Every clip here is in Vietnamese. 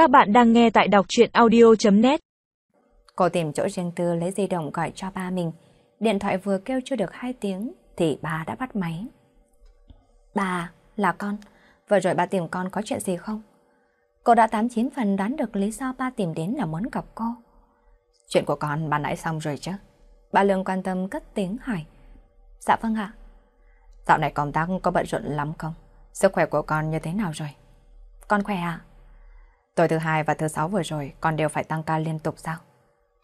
Các bạn đang nghe tại đọc chuyện audio.net Cô tìm chỗ riêng tư lấy di động gọi cho ba mình. Điện thoại vừa kêu chưa được 2 tiếng thì ba đã bắt máy. bà là con. Vừa rồi ba tìm con có chuyện gì không? Cô đã 89 phần đoán được lý do ba tìm đến là muốn gặp cô. Chuyện của con bà nãy xong rồi chứ? Bà Lương quan tâm cất tiếng hỏi. Dạ vâng ạ. Dạo này công tác có bận rộn lắm không? Sức khỏe của con như thế nào rồi? Con khỏe ạ. Tối thứ hai và thứ sáu vừa rồi còn đều phải tăng ca liên tục sao?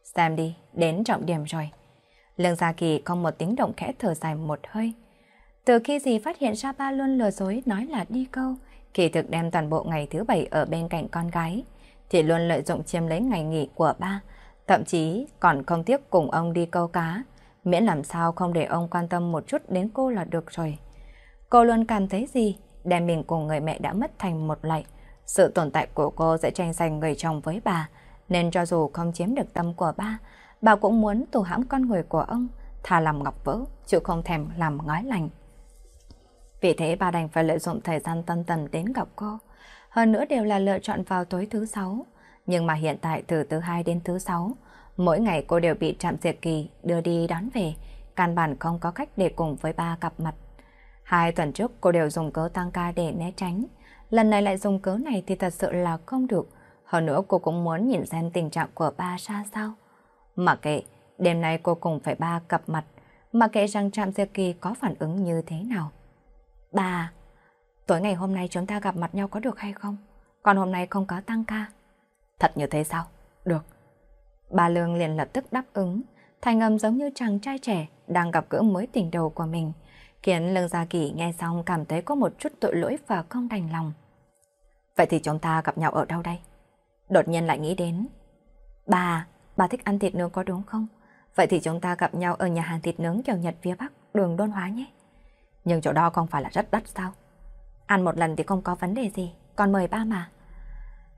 Xem đi, đến trọng điểm rồi. Lương Gia Kỳ không một tiếng động khẽ thở dài một hơi. Từ khi gì phát hiện ra ba luôn lừa dối nói là đi câu, kỳ thực đem toàn bộ ngày thứ bảy ở bên cạnh con gái, thì luôn lợi dụng chiếm lấy ngày nghỉ của ba, thậm chí còn không tiếc cùng ông đi câu cá, miễn làm sao không để ông quan tâm một chút đến cô là được rồi. Cô luôn cảm thấy gì, đem mình cùng người mẹ đã mất thành một lạy. Sự tồn tại của cô sẽ tranh giành người chồng với bà, nên cho dù không chiếm được tâm của ba, bà cũng muốn tù hãm con người của ông, thà làm ngọc vỡ, chứ không thèm làm ngói lành. Vì thế bà đành phải lợi dụng thời gian tân tần đến gặp cô. Hơn nữa đều là lựa chọn vào tối thứ sáu. Nhưng mà hiện tại từ thứ hai đến thứ sáu, mỗi ngày cô đều bị trạm diệt kỳ đưa đi đón về, căn bản không có cách để cùng với ba gặp mặt. Hai tuần trước cô đều dùng cớ tăng ca để né tránh, lần này lại dùng cớ này thì thật sự là không được. Hơn nữa cô cũng muốn nhìn xem tình trạng của ba ra sao. Mà kệ, đêm nay cô cùng phải ba gặp mặt, mà kệ rằng Trạm Diệp Kỳ có phản ứng như thế nào. Ba, tối ngày hôm nay chúng ta gặp mặt nhau có được hay không? Còn hôm nay không có tăng ca. Thật như thế sao? Được. Ba Lương liền lập tức đáp ứng, thành âm giống như chàng trai trẻ đang gặp gỡ mới tình đầu của mình, khiến Lương Gia Kỳ nghe xong cảm thấy có một chút tội lỗi và không đành lòng. Vậy thì chúng ta gặp nhau ở đâu đây? Đột nhiên lại nghĩ đến. Bà, bà thích ăn thịt nướng có đúng không? Vậy thì chúng ta gặp nhau ở nhà hàng thịt nướng kiểu Nhật phía Bắc, đường Đôn Hóa nhé. Nhưng chỗ đó không phải là rất đắt sao? Ăn một lần thì không có vấn đề gì, còn mời ba mà.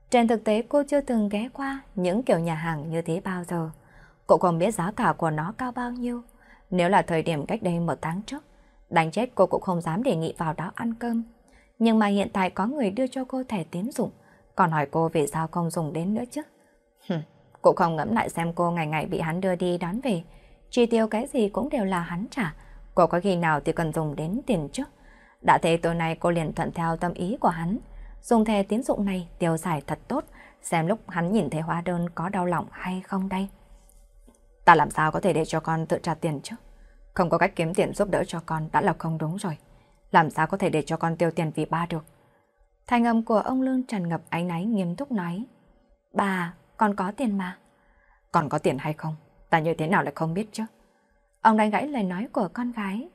Trên thực tế cô chưa từng ghé qua những kiểu nhà hàng như thế bao giờ. Cô không biết giá cả của nó cao bao nhiêu. Nếu là thời điểm cách đây một tháng trước, đánh chết cô cũng không dám đề nghị vào đó ăn cơm. Nhưng mà hiện tại có người đưa cho cô thẻ tín dụng, còn hỏi cô vì sao không dùng đến nữa chứ. Hừm, cô không ngẫm lại xem cô ngày ngày bị hắn đưa đi đón về. Chi tiêu cái gì cũng đều là hắn trả. Cô có khi nào thì cần dùng đến tiền trước. Đã thế tối nay cô liền thuận theo tâm ý của hắn. Dùng thẻ tín dụng này tiêu xài thật tốt, xem lúc hắn nhìn thấy hóa đơn có đau lòng hay không đây. Ta làm sao có thể để cho con tự trả tiền chứ? Không có cách kiếm tiền giúp đỡ cho con đã là không đúng rồi. Làm sao có thể để cho con tiêu tiền vì ba được? Thành âm của ông Lương tràn ngập ánh náy nghiêm túc nói. Bà, con có tiền mà. Còn có tiền hay không? Ta như thế nào lại không biết chứ? Ông đánh gãy lời nói của con gái.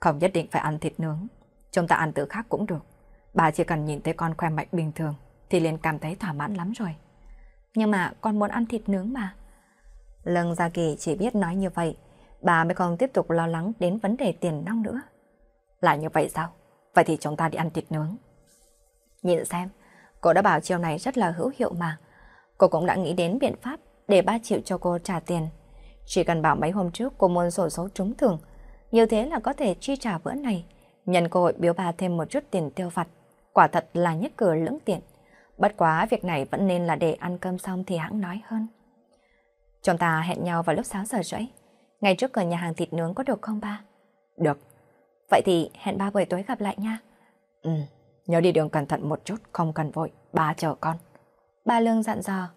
Không nhất định phải ăn thịt nướng. Chúng ta ăn tự khác cũng được. Bà chỉ cần nhìn thấy con khoe mạnh bình thường thì liền cảm thấy thỏa mãn lắm rồi. Nhưng mà con muốn ăn thịt nướng mà. Lương Gia Kỳ chỉ biết nói như vậy, bà mới không tiếp tục lo lắng đến vấn đề tiền nong nữa. Là như vậy sao? Vậy thì chúng ta đi ăn thịt nướng. Nhìn xem, cô đã bảo chiều này rất là hữu hiệu mà. Cô cũng đã nghĩ đến biện pháp để ba chịu cho cô trả tiền. Chỉ cần bảo mấy hôm trước cô muốn sổ số trúng thưởng, như thế là có thể chi trả bữa này. Nhân cơ hội biếu bà thêm một chút tiền tiêu vặt. Quả thật là nhất cửa lưỡng tiện. Bất quá việc này vẫn nên là để ăn cơm xong thì hãng nói hơn. Chúng ta hẹn nhau vào lúc 6 giờ rưỡi. Ngay trước cửa nhà hàng thịt nướng có được không ba? Được. Vậy thì hẹn ba buổi tối gặp lại nha. Ừ, nhớ đi đường cẩn thận một chút, không cần vội, ba chờ con. Ba Lương dặn dò.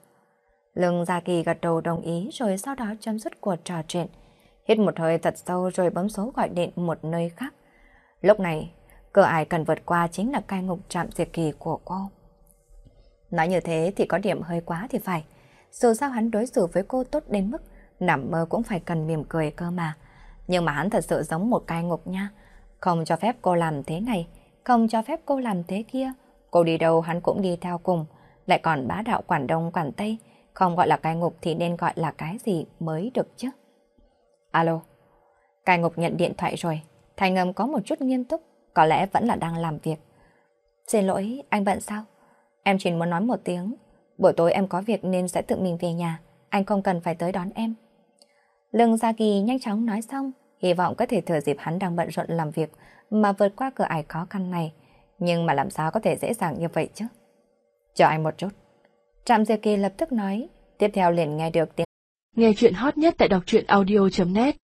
Lương Gia Kỳ gật đầu đồng ý rồi sau đó chấm dứt cuộc trò chuyện. Hít một hơi thật sâu rồi bấm số gọi điện một nơi khác. Lúc này, cửa ai cần vượt qua chính là cai ngục trạm diệt kỳ của cô. Nói như thế thì có điểm hơi quá thì phải. Dù sao hắn đối xử với cô tốt đến mức nằm mơ cũng phải cần mỉm cười cơ mà. Nhưng mà hắn thật sự giống một cai ngục nha. Không cho phép cô làm thế này, không cho phép cô làm thế kia. Cô đi đâu hắn cũng đi theo cùng, lại còn bá đạo quản đông quản tây. Không gọi là cai ngục thì nên gọi là cái gì mới được chứ. Alo, cai ngục nhận điện thoại rồi. Thành âm có một chút nghiêm túc, có lẽ vẫn là đang làm việc. Xin lỗi, anh bận sao? Em chỉ muốn nói một tiếng. Buổi tối em có việc nên sẽ tự mình về nhà. Anh không cần phải tới đón em. Lương Gia Kỳ nhanh chóng nói xong, hy vọng có thể thừa dịp hắn đang bận rộn làm việc mà vượt qua cửa ải khó khăn này. Nhưng mà làm sao có thể dễ dàng như vậy chứ? Chờ anh một chút. Trạm Diệp Kỳ lập tức nói, tiếp theo liền nghe được tiếng. Nghe chuyện hot nhất tại đọc truyện audio.net